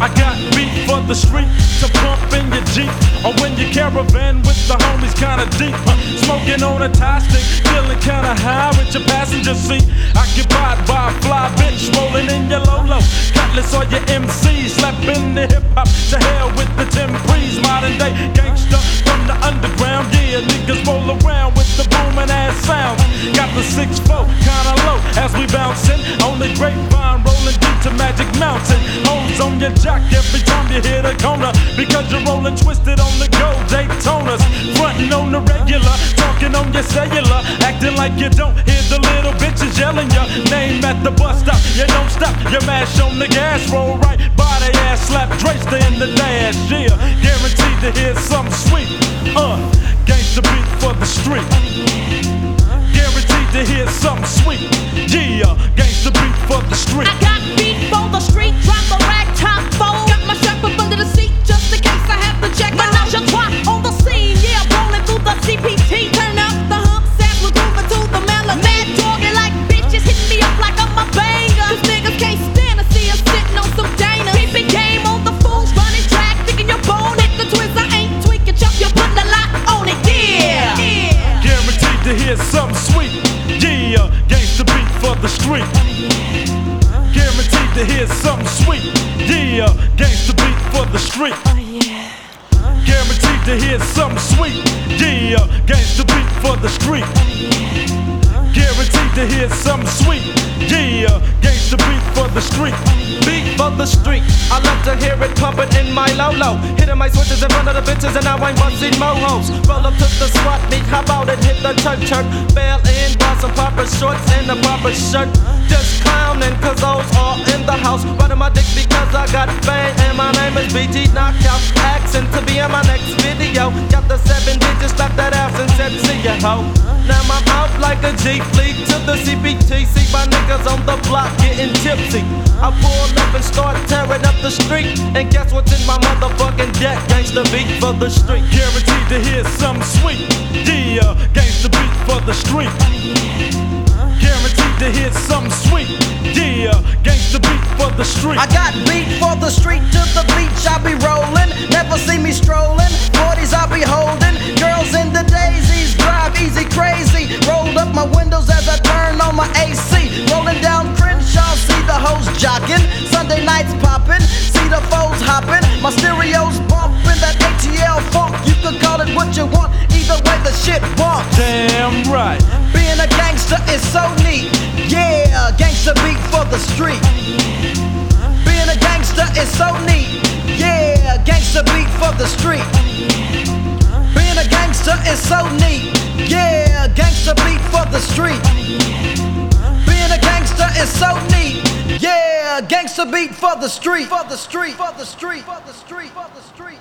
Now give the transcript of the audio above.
I got beat for the street to pump in your Jeep. Or when your caravan with the homies kinda deep. Uh, smoking on a Thai stick, feeling kinda high with your passenger seat. Occupied by a fly bitch rolling in your Lolo. Cutlass or your MC, slapping the hip hop. To hell with the Tim Breeze, modern day gangster from the underground. Yeah, niggas roll around with the booming ass sound. Got the 6 4 kinda low as we bouncing. Only grapevine rolling deep to Magic Mountain. On your jock every time you hit a corner because you're rolling twisted on the go Daytonas. Frontin' on the regular, talking on your cellular, acting like you don't hear the little bitches yelling your name at the bus stop. You don't stop, you mash on the gas, roll right by the ass, slap Dre, stay in the dash. Yeah, Hear something sweet. Yeah, gangsta beat for the street. Guaranteed to hear something sweet. Yeah, gangsta beat for the street. Guaranteed to hear something sweet. Yeah, gangsta beat for the street. Guaranteed to hear something sweet. Yeah, gangsta beat for the street. Beat for the street. I love to hear it pumping in my Lolo. Hitting my switches in front of the bitches and now I'm busting mohos. Roll up to the spot meet, hop out and hit the church church. Bail in, buy some proper shorts and a proper shirt. Just clowning cause those all in the house. Riding my dick because I got fame and my name is B.G. Knocc Out. Accent to be in my next video. Got the seven digits, slap that ass and said see ya ho. Now out like a G fleet to the CPT. See my niggas on the block getting tipsy. I pull up and start tearing up the street. And guess what's in my motherfucking deck? Gangsta beat for the street. Guaranteed to hear something sweet. Yeah, gangsta beat for the street. Guaranteed to hear something sweet. Yeah, gangsta beat for the street. I got beat for the street to the beach. On my AC. Rolling down Crenshaw, see the hoes jocking. Sunday nights popping, see the foes hopping. My stereos bumping that ATL funk. You can call it what you want, either way the shit bumps. Damn right. Being a gangster is so neat. Yeah, gangster beat for the street. Being a gangster is so neat. Yeah, gangster beat for the street. Being a gangster is so neat. Yeah, gangster beat for the street. Is so neat. Yeah, gangster beat for the street. For the street. For the street. For the street. For the street.